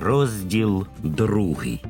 Розділ другий.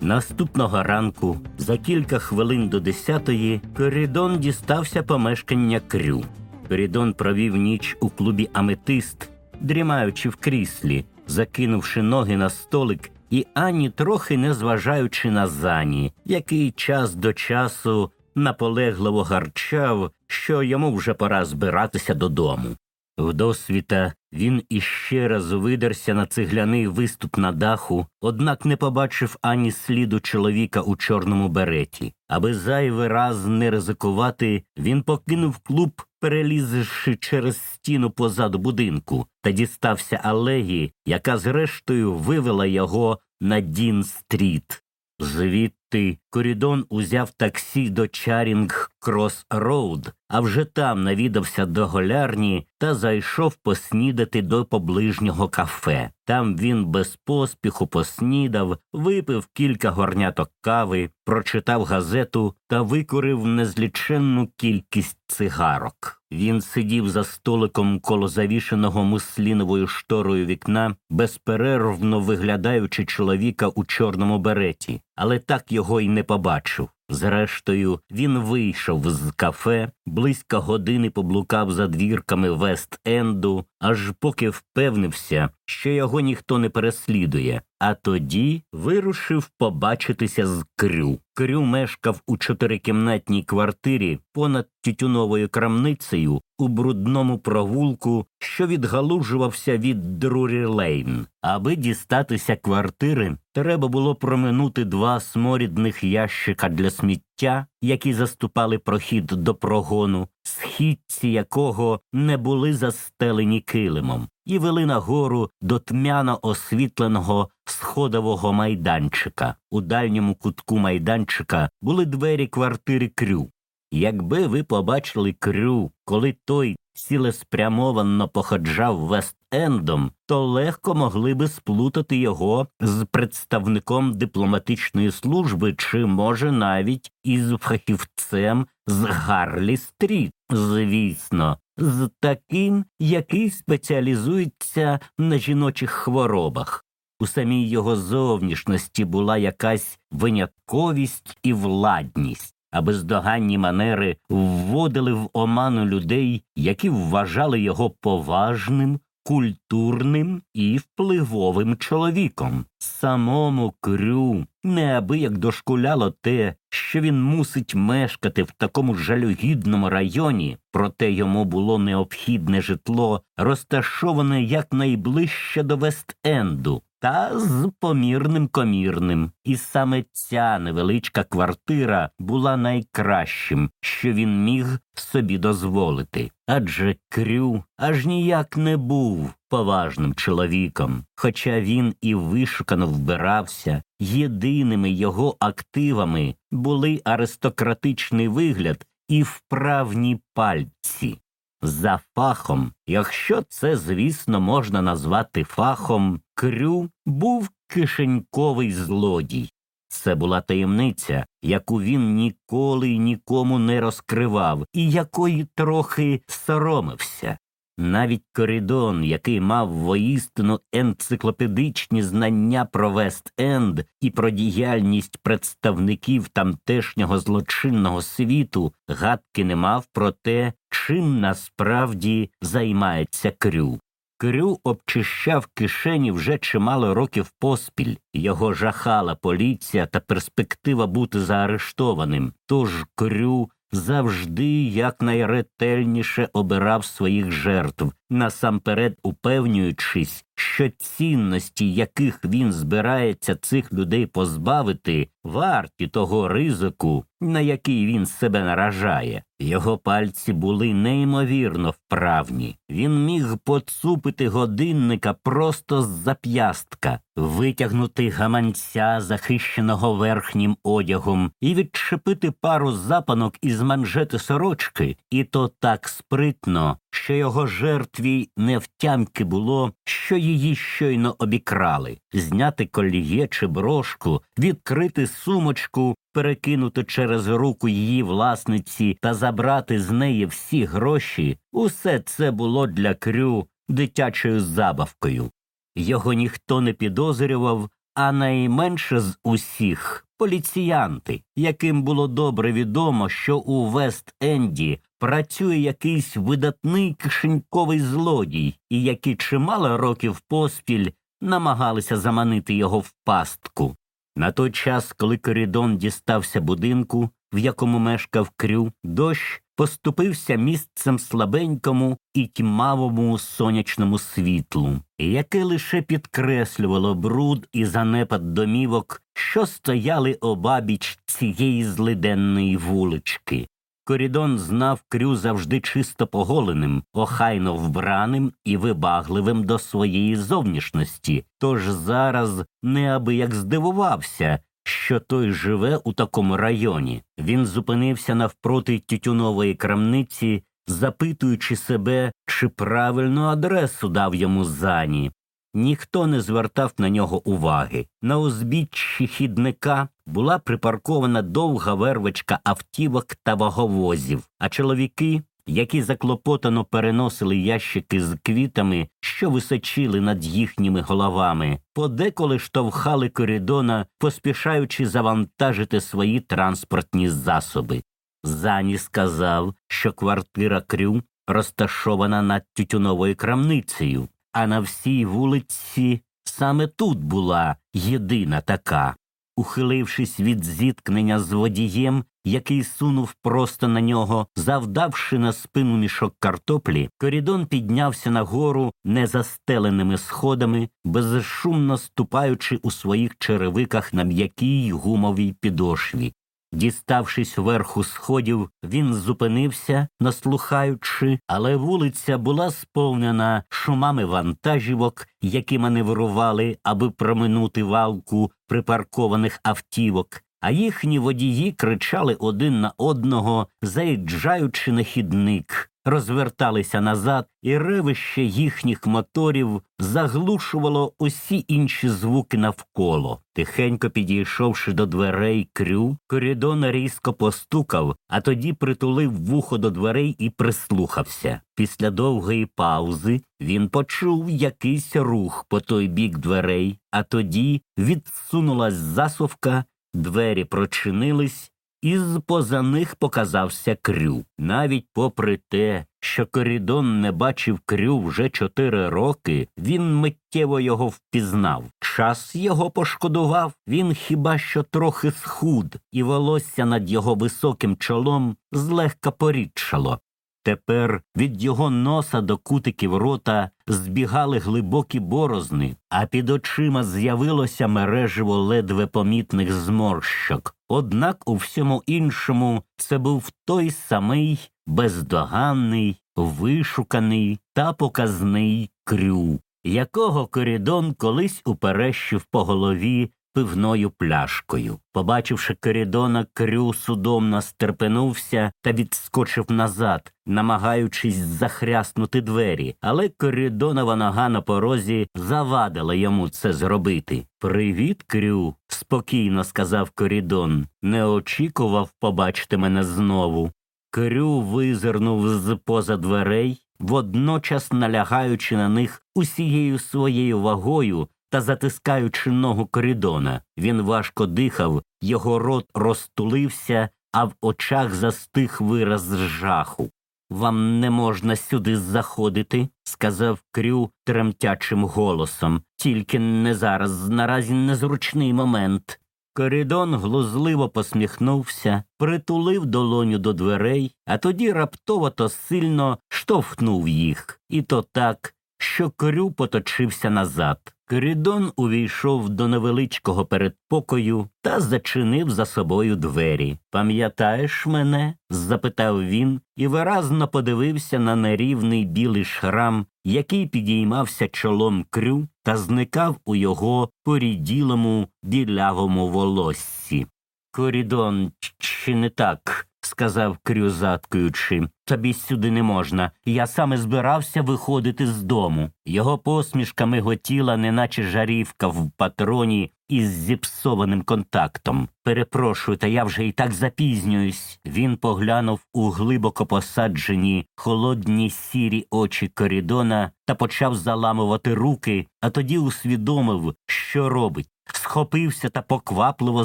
Наступного ранку, за кілька хвилин до десятої, Корідон дістався помешкання крю. Корідон провів ніч у клубі Аметист, дрімаючи в кріслі, закинувши ноги на столик і ані трохи не зважаючи на зані, який час до часу наполегливо гарчав, що йому вже пора збиратися додому. Вдосвіта він іще раз видерся на цегляний виступ на даху, однак не побачив ані сліду чоловіка у чорному береті. Аби зайвий раз не ризикувати, він покинув клуб, перелізши через стіну позаду будинку, та дістався алеї, яка зрештою вивела його на Дін стріт. Звідти Корідон узяв таксі до Чарінг Крос Роуд, а вже там навідався до голярні та зайшов поснідати до поближнього кафе. Там він без поспіху поснідав, випив кілька горняток кави, прочитав газету та викурив незліченну кількість цигарок. Він сидів за столиком коло завішеного мусліновою шторою вікна, безперервно виглядаючи чоловіка у чорному береті, але так його й не побачив. Зрештою, він вийшов з кафе, близько години поблукав за двірками Вест-Енду, аж поки впевнився, що його ніхто не переслідує, а тоді вирушив побачитися з Крю. Крю мешкав у чотирикімнатній квартирі понад тютюновою крамницею у брудному провулку, що відгалужувався від Друрі Лейн. Аби дістатися квартири, треба було проминути два сморідних ящика для сміття, які заступали прохід до прогону, східці якого не були застелені килимом, і вели нагору до тмяно освітленого сходового майданчика. У дальньому кутку майданчика були двері квартири крю. Якби ви побачили крю, коли той цілеспрямовано походжав Вест-Ендом, то легко могли би сплутати його з представником дипломатичної служби чи, може, навіть із фахівцем з Гарлі Стріт, звісно, з таким, який спеціалізується на жіночих хворобах. У самій його зовнішності була якась винятковість і владність а бездоганні манери вводили в оману людей, які вважали його поважним, культурним і впливовим чоловіком. Самому крю неабияк дошкуляло те, що він мусить мешкати в такому жалюгідному районі, проте йому було необхідне житло, розташоване якнайближче до Вест-Енду, та з помірним комірним. І саме ця невеличка квартира була найкращим, що він міг собі дозволити. Адже Крю аж ніяк не був поважним чоловіком, хоча він і вишукано вбирався, єдиними його активами були аристократичний вигляд і вправні пальці. За фахом, якщо це, звісно, можна назвати фахом, Крю був кишеньковий злодій. Це була таємниця, яку він ніколи й нікому не розкривав і якої трохи соромився. Навіть Корідон, який мав воїстину енциклопедичні знання про Вест-Енд і про діяльність представників тамтешнього злочинного світу, гадки не мав про те, чим насправді займається крю. Крю обчищав кишені вже чимало років поспіль. Його жахала поліція та перспектива бути заарештованим. Тож Крю завжди якнайретельніше обирав своїх жертв, насамперед упевнюючись, що цінності, яких він збирається цих людей позбавити, варті того ризику, на який він себе наражає. Його пальці були неймовірно вправні. Він міг поцупити годинника просто з зап'ястка, витягнути гаманця, захищеного верхнім одягом, і відчепити пару запанок із манжети сорочки, і то так спритно, що його жертві не втямки було, що її щойно обікрали, зняти коліє чи брошку, відкрити сумочку, перекинути через руку її власниці та забрати з неї всі гроші, усе це було для крю дитячою забавкою. Його ніхто не підозрював, а найменше з усіх поліціянти, яким було добре відомо, що у Вест-Енді працює якийсь видатний кишеньковий злодій, і які чимало років поспіль намагалися заманити його в пастку. На той час, коли корідон дістався будинку, в якому мешкав крю, дощ поступився місцем слабенькому і тьмавому сонячному світлу, яке лише підкреслювало бруд і занепад домівок, що стояли обабіч цієї злиденної вулички. Корідон знав крю завжди чисто поголеним, охайно вбраним і вибагливим до своєї зовнішності, тож зараз неабияк здивувався, що той живе у такому районі. Він зупинився навпроти тютюнової крамниці, запитуючи себе, чи правильну адресу дав йому зані. Ніхто не звертав на нього уваги. На узбіччі хідника була припаркована довга вервочка автівок та ваговозів, а чоловіки, які заклопотано переносили ящики з квітами, що височили над їхніми головами, подеколи штовхали коридона, поспішаючи завантажити свої транспортні засоби. Зані сказав, що квартира Крю розташована над тютюновою крамницею, а на всій вулиці саме тут була єдина така. Ухилившись від зіткнення з водієм, який сунув просто на нього, завдавши на спину мішок картоплі, корідон піднявся нагору незастеленими сходами, безшумно ступаючи у своїх черевиках на м'якій гумовій підошві. Діставшись верху сходів, він зупинився, наслухаючи, але вулиця була сповнена шумами вантажівок, які маневрували, аби проминути валку припаркованих автівок, а їхні водії кричали один на одного, заїжджаючи на хідник, розверталися назад, і ревище їхніх моторів заглушувало усі інші звуки навколо. Тихенько підійшовши до дверей крю, корідон різко постукав, а тоді притулив вухо до дверей і прислухався. Після довгої паузи він почув якийсь рух по той бік дверей, а тоді відсунулась засувка, двері прочинились, і з поза них показався крю. Навіть попри те, що корідон не бачив крю вже чотири роки, він миттєво його впізнав. Час його пошкодував, він хіба що трохи схуд, і волосся над його високим чолом злегка порідшало. Тепер від його носа до кутиків рота збігали глибокі борозни, а під очима з'явилося мереживо ледве помітних зморщок. Однак у всьому іншому це був той самий бездоганний, вишуканий та показний крю, якого корідон колись уперещив по голові пивною пляшкою. Побачивши корідона, крю судомно стерпенувся та відскочив назад, намагаючись захряснути двері, але корідонова нога на порозі завадила йому це зробити. Привіт, крю, спокійно сказав корідон. Не очікував побачити мене знову. Крю визирнув з поза дверей, водночас налягаючи на них усією своєю вагою та затискаючи ногу коридона. Він важко дихав, його рот розтулився, а в очах застиг вираз жаху. Вам не можна сюди заходити, сказав Крю тремтячим голосом. Тільки не зараз, наразі незручний момент. Корідон глузливо посміхнувся, притулив долоню до дверей, а тоді раптово то сильно штовхнув їх, і то так, що Крю поточився назад. Корідон увійшов до невеличкого передпокою та зачинив за собою двері. Пам'ятаєш мене? запитав він і виразно подивився на нерівний білий шрам, який підіймався чолом крю та зникав у його поріділому білявому волоссі. Корідон, чи не так? Сказав Крю, заткуючи. Тобі сюди не можна. Я саме збирався виходити з дому. Його посмішка миготіла, неначе жарівка в патроні із зіпсованим контактом. Перепрошую, та я вже і так запізнююсь. Він поглянув у глибоко посаджені холодні сірі очі корідона та почав заламувати руки, а тоді усвідомив, що робить схопився та поквапливо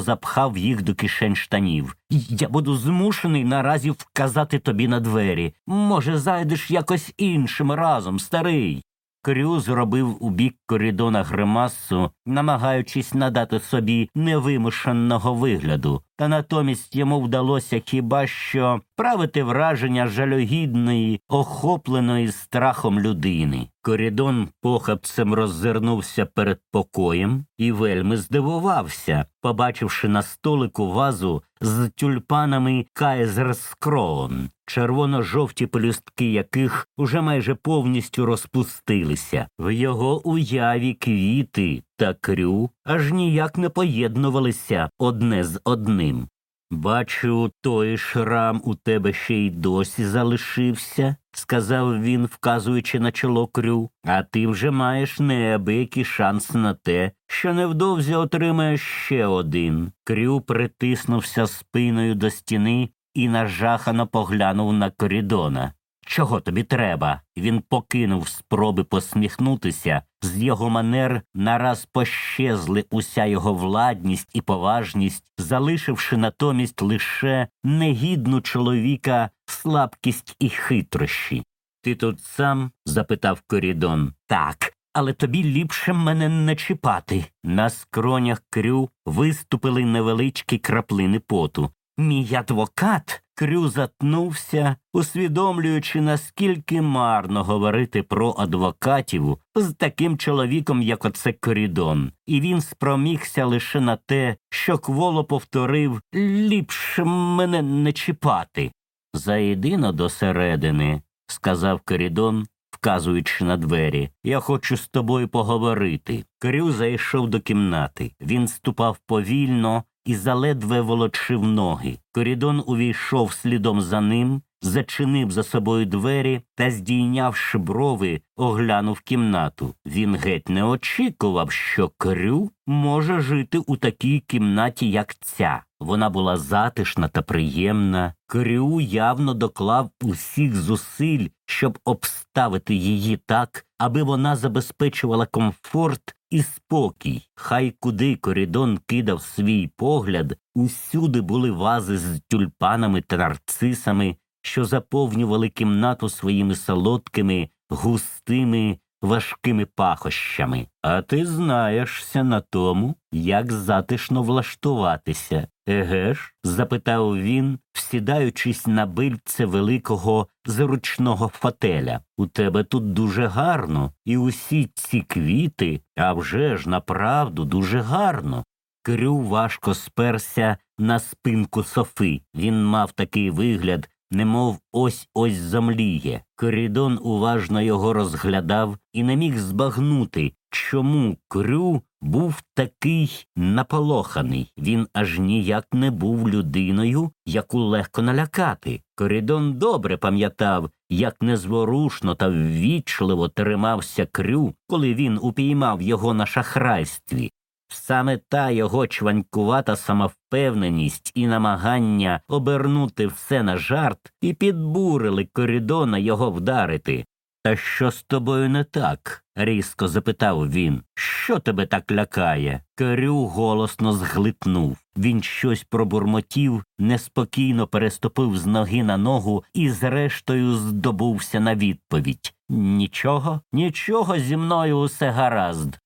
запхав їх до кишень штанів. Я буду змушений наразі вказати тобі на двері. Може, зайдеш якось іншим разом, старий. Крю зробив у бік корідона гримасу, намагаючись надати собі невимушеного вигляду, та натомість йому вдалося хіба що правити враження жалюгідної, охопленої страхом людини. Корідон похапцем роззирнувся перед покоєм і вельми здивувався, побачивши на столику вазу з тюльпанами Кайзерскроон, червоно-жовті пелюстки яких уже майже повністю розпустилися. В його уяві квіти та крю аж ніяк не поєднувалися одне з одним. Бачу, той шрам у тебе ще й досі залишився, сказав він, вказуючи на чоло крю, а ти вже маєш неабиякий шанс на те, що невдовзі отримаєш ще один. Крю притиснувся спиною до стіни і нажахано поглянув на корідона. Чого тобі треба? Він покинув спроби посміхнутися. З його манер нараз пощезли уся його владність і поважність, залишивши натомість лише негідну чоловіка слабкість і хитрощі. Ти тут сам? запитав корідон. Так. Але тобі ліпше мене не чіпати. На скронях крю виступили невеличкі краплини поту. Мій адвокат Крю затнувся, усвідомлюючи, наскільки марно говорити про адвокатів з таким чоловіком, як оце корідон, і він спромігся лише на те, що кволо повторив ліпше мене не чіпати. Заєдино до середини, сказав корідон, вказуючи на двері. Я хочу з тобою поговорити. Крю зайшов до кімнати. Він ступав повільно і заледве волочив ноги. Корідон увійшов слідом за ним, зачинив за собою двері та, здійнявши брови, оглянув кімнату. Він геть не очікував, що крю може жити у такій кімнаті, як ця. Вона була затишна та приємна. Крю явно доклав усіх зусиль, щоб обставити її так, аби вона забезпечувала комфорт і спокій. Хай куди коридон кидав свій погляд, усюди були вази з тюльпанами та нарцисами, що заповнювали кімнату своїми солодкими, густими, важкими пахощами. А ти знаєшся на тому, як затишно влаштуватися. Еге ж? запитав він, всідаючись на бильце великого зручного фателя. У тебе тут дуже гарно, і усі ці квіти, а вже ж направду дуже гарно. Крю важко сперся на спинку софи. Він мав такий вигляд, немов ось ось замліє. Корідон уважно його розглядав і не міг збагнути, чому крю був такий наполоханий. Він аж ніяк не був людиною, яку легко налякати. Корідон добре пам'ятав, як незворушно та ввічливо тримався крю, коли він упіймав його на шахрайстві. Саме та його чванькувата самовпевненість і намагання обернути все на жарт і підбурили корідона його вдарити. Та що з тобою не так? різко запитав він. Що тебе так лякає? Керю голосно зглитнув. Він щось пробурмотів, неспокійно переступив з ноги на ногу і, зрештою, здобувся на відповідь. Нічого, нічого зі мною усе гаразд.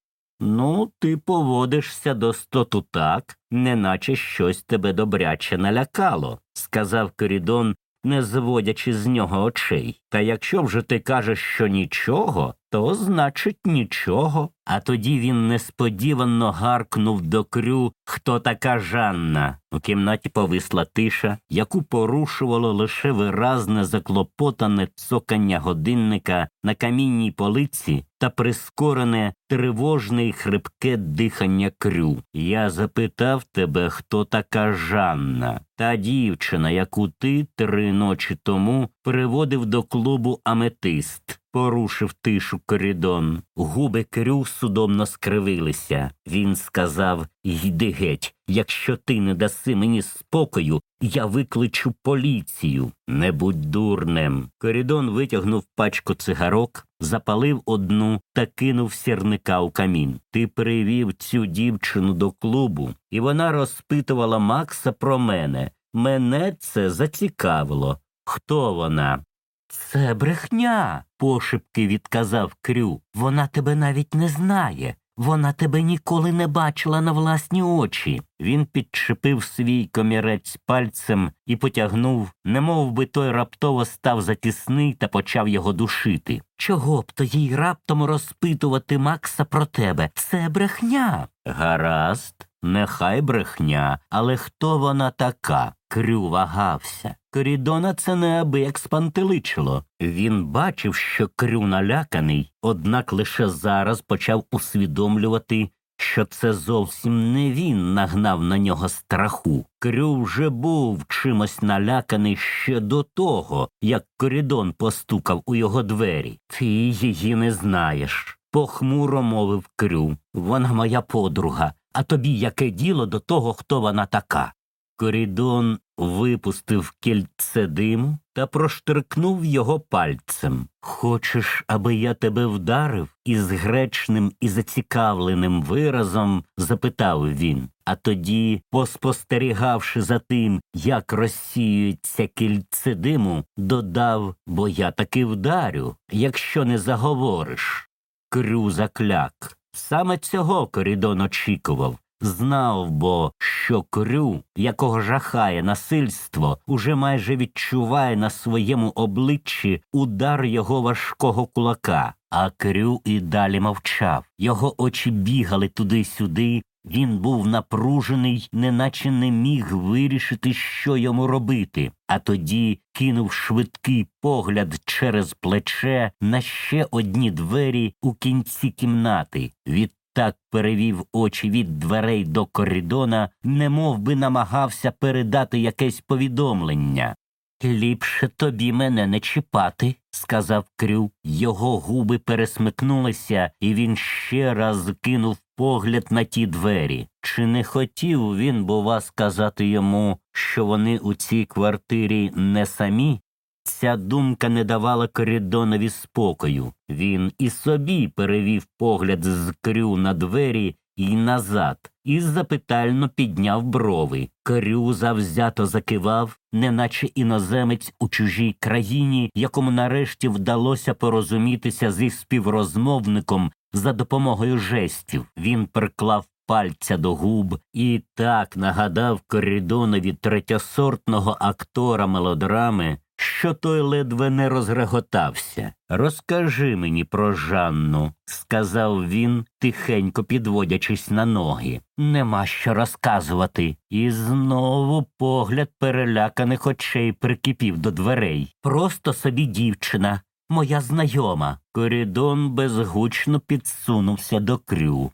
Ну, ти поводишся до стоту так, неначе щось тебе добряче налякало, сказав Корідон, не зводячи з нього очей. Та якщо вже ти кажеш, що нічого, то значить нічого. А тоді він несподівано гаркнув до крю, хто така Жанна. У кімнаті повисла тиша, яку порушувало лише виразне заклопотане цокання годинника на камінній полиці та прискорене тривожне й хрипке дихання крю. Я запитав тебе, хто така Жанна, та дівчина, яку ти три ночі тому приводив до клубу Аметист. Порушив тишу корідон. Губи Крю судомно скривилися. Він сказав Йди геть, якщо ти не даси мені спокою, я викличу поліцію. Не будь дурнем. Корідон витягнув пачку цигарок, запалив одну та кинув сірника у камін. Ти привів цю дівчину до клубу, і вона розпитувала Макса про мене. Мене це зацікавило. Хто вона? Це брехня, пошепки відказав Крю. Вона тебе навіть не знає. Вона тебе ніколи не бачила на власні очі. Він підчепив свій комірець пальцем і потягнув, немов би той раптово став затісний та почав його душити. Чого б то їй раптом розпитувати Макса про тебе? Це брехня. Гаразд, нехай брехня, але хто вона така? Крю вагався. Корідона це неабияк спантеличило. Він бачив, що Крю наляканий, однак лише зараз почав усвідомлювати, що це зовсім не він нагнав на нього страху. Крю вже був чимось наляканий ще до того, як корідон постукав у його двері. Ти її не знаєш. Похмуро мовив Крю. Вона моя подруга. А тобі яке діло до того, хто вона така? Корідон випустив кільце диму та проштрикнув його пальцем. Хочеш, аби я тебе вдарив? із гречним і зацікавленим виразом запитав він. А тоді, поспостерігавши за тим, як розсіюється кільце диму, додав бо я таки вдарю, якщо не заговориш. Крю закляк. Саме цього Корідон очікував. Знав бо, що крю, якого жахає насильство, уже майже відчуває на своєму обличчі удар його важкого кулака, а крю і далі мовчав. Його очі бігали туди-сюди. Він був напружений, неначе не міг вирішити, що йому робити, а тоді кинув швидкий погляд через плече на ще одні двері у кінці кімнати. Від так перевів очі від дверей до коридона, немов би намагався передати якесь повідомлення. Ліпше тобі мене не чіпати, сказав Крю. Його губи пересмикнулися, і він ще раз кинув погляд на ті двері. Чи не хотів він, бува, сказати йому, що вони у цій квартирі не самі? Ця думка не давала коридонові спокою. Він і собі перевів погляд з крю на двері і назад, і запитально підняв брови. Крю завзято закивав, неначе іноземець у чужій країні, якому нарешті вдалося порозумітися зі співрозмовником за допомогою жестів. Він приклав пальця до губ і так нагадав коридонові третьосортного актора мелодрами, що той ледве не розреготався. Розкажи мені про Жанну, сказав він, тихенько підводячись на ноги. Нема що розказувати. І знову погляд переляканих очей прикипів до дверей. Просто собі дівчина, моя знайома. Корідон безгучно підсунувся до крю.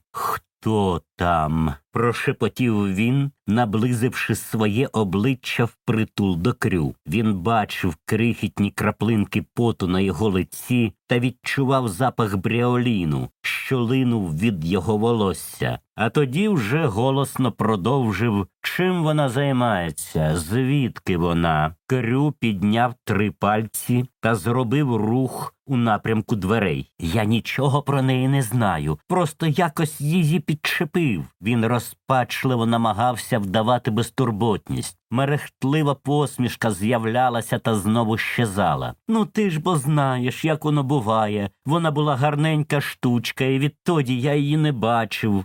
Хто там? прошепотів він, наблизивши своє обличчя впритул до крю. Він бачив крихітні краплинки поту на його лиці та відчував запах бріоліну, що линув від його волосся. А тоді вже голосно продовжив, чим вона займається, звідки вона. Крю підняв три пальці та зробив рух у напрямку дверей. Я нічого про неї не знаю, просто якось її підчепив. Він розпачливо намагався вдавати безтурботність. Мерехтлива посмішка з'являлася та знову щезала. Ну ти ж бо знаєш, як воно буває. Вона була гарненька штучка, і відтоді я її не бачив.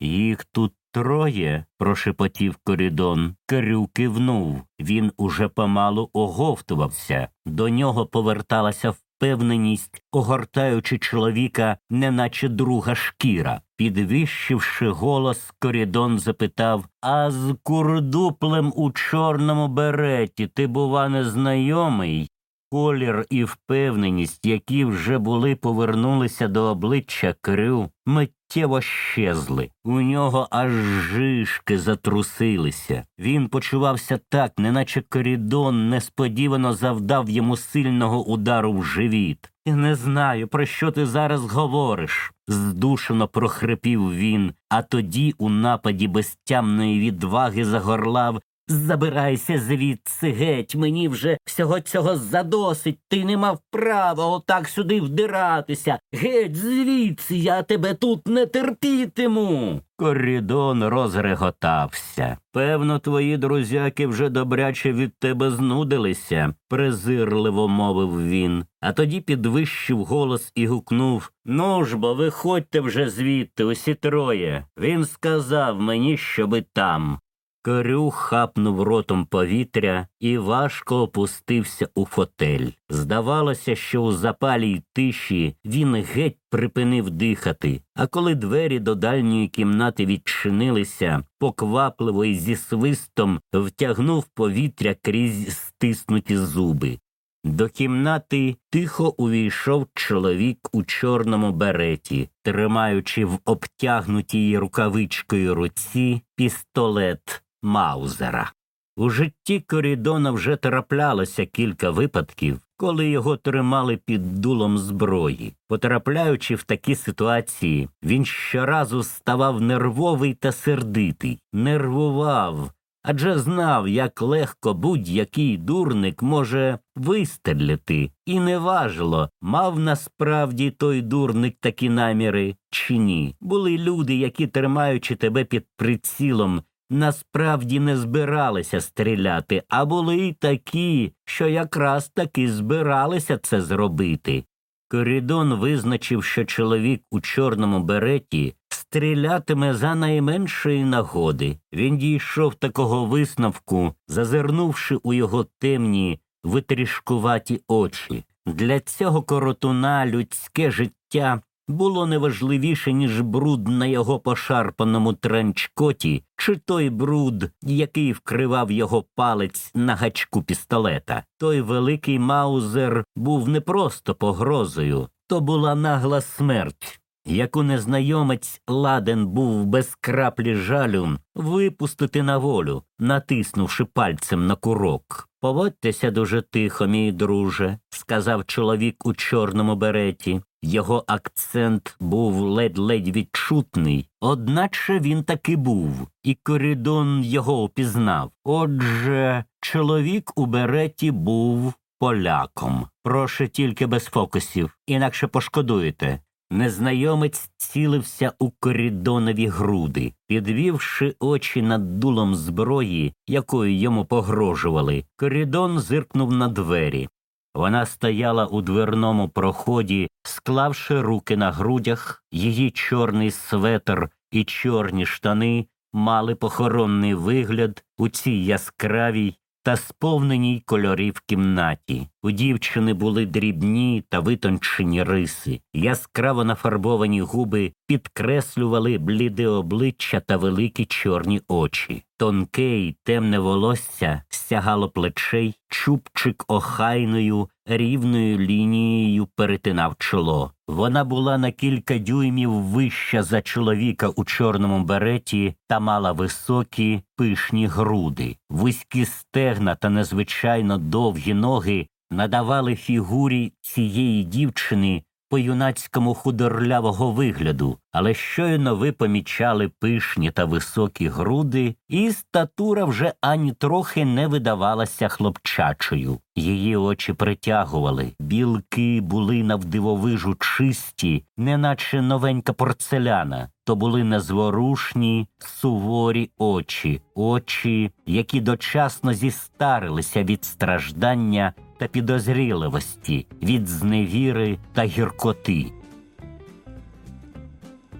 Їх тут троє, прошепотів корідон. Крю кивнув. Він уже помалу оговтувався. До нього поверталася впевненість, огортаючи чоловіка, неначе друга шкіра. Підвищивши голос, корідон запитав А з курдуплем у чорному береті ти, бува, незнайомий? Колір і впевненість, які вже були повернулися до обличчя крю, миттєво щезли. У нього аж жишки затрусилися. Він почувався так, неначе корідон несподівано завдав йому сильного удару в живіт. Не знаю, про що ти зараз говориш, здушено прохрипів він, а тоді у нападі безтямної відваги загорлав Забирайся звідси геть, мені вже всього цього задосить. Ти не мав права отак сюди вдиратися. Геть звідси я тебе тут не терпітиму. Корідон розреготався. Певно, твої друзяки вже добряче від тебе знудилися, презирливо мовив він, а тоді підвищив голос і гукнув Ну ж бо, виходьте вже звідти, усі троє. Він сказав мені, щоби там. Корю хапнув ротом повітря і важко опустився у фотель. Здавалося, що у запалій тиші він геть припинив дихати, а коли двері до дальньої кімнати відчинилися, поквапливо і зі свистом втягнув повітря крізь стиснуті зуби. До кімнати тихо увійшов чоловік у чорному береті, тримаючи в обтягнутій рукавичкою руці пістолет. Маузера. У житті Корідона вже траплялося кілька випадків, коли його тримали під дулом зброї. Потрапляючи в такі ситуації, він щоразу ставав нервовий та сердитий, нервував, адже знав, як легко будь-який дурник може вистріляти, і не важило, мав насправді той дурник такі наміри чи ні. Були люди, які, тримаючи тебе під прицілом, насправді не збиралися стріляти, а були й такі, що якраз таки збиралися це зробити. Корідон визначив, що чоловік у чорному береті стрілятиме за найменшої нагоди. Він дійшов такого висновку, зазирнувши у його темні, витрішкуваті очі. Для цього коротуна людське життя було неважливіше, ніж бруд на його пошарпаному тренчкоті, чи той бруд, який вкривав його палець на гачку пістолета. Той великий маузер був не просто погрозою, то була нагла смерть. Яку незнайомець ладен був без краплі жалю випустити на волю, натиснувши пальцем на курок. Поводьтеся дуже тихо, мій друже, сказав чоловік у чорному береті. Його акцент був ледь-ледь відчутний, одначе він таки був, і корідон його опізнав. Отже, чоловік у береті був поляком. Прошу тільки без фокусів, інакше пошкодуєте. Незнайомець цілився у корідонові груди, підвівши очі над дулом зброї, якою йому погрожували. Корідон зиркнув на двері. Вона стояла у дверному проході, склавши руки на грудях, її чорний светр і чорні штани мали похоронний вигляд у цій яскравій та сповненій кольорів кімнаті. У дівчини були дрібні та витончені риси, яскраво нафарбовані губи підкреслювали бліде обличчя та великі чорні очі. Тонке й темне волосся стягало плечей, чубчик охайною, рівною лінією перетинав чоло. Вона була на кілька дюймів вища за чоловіка у чорному береті та мала високі пишні груди, вузькі стегна та незвичайно довгі ноги надавали фігурі цієї дівчини по-юнацькому худорлявого вигляду, але щойно ви помічали пишні та високі груди, і статура вже ані трохи не видавалася хлопчачою. Її очі притягували, білки були навдивовижу чисті, неначе новенька порцеляна. То були незворушні, суворі очі, очі, які дочасно зістарилися від страждання та підозріливості, від зневіри та гіркоти.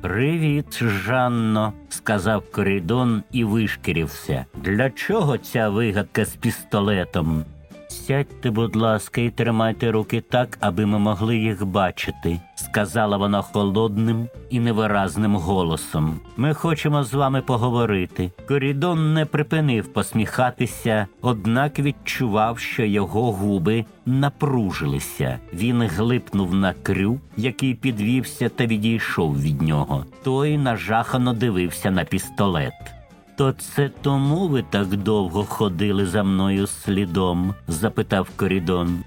Привіт, Жанно, сказав Корідон і вишкірився. Для чого ця вигадка з пістолетом? Сядьте, будь ласка, і тримайте руки так, аби ми могли їх бачити, сказала вона холодним і невиразним голосом. Ми хочемо з вами поговорити. Корідон не припинив посміхатися, однак відчував, що його губи напружилися. Він глипнув на крю, який підвівся та відійшов від нього. Той нажахано дивився на пістолет. То це тому ви так довго ходили за мною слідом? запитав Корідон.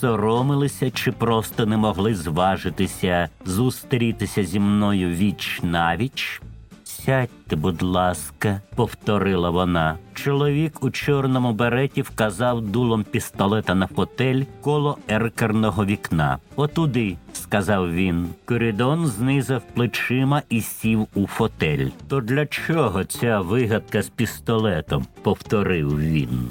Соромилися чи просто не могли зважитися зустрітися зі мною віч навіч? Сядьте, будь ласка, повторила вона. Чоловік у чорному береті вказав дулом пістолета на фотель коло еркерного вікна. Отуди, сказав він. Коридон знизав плечима і сів у фотель. То для чого ця вигадка з пістолетом? повторив він.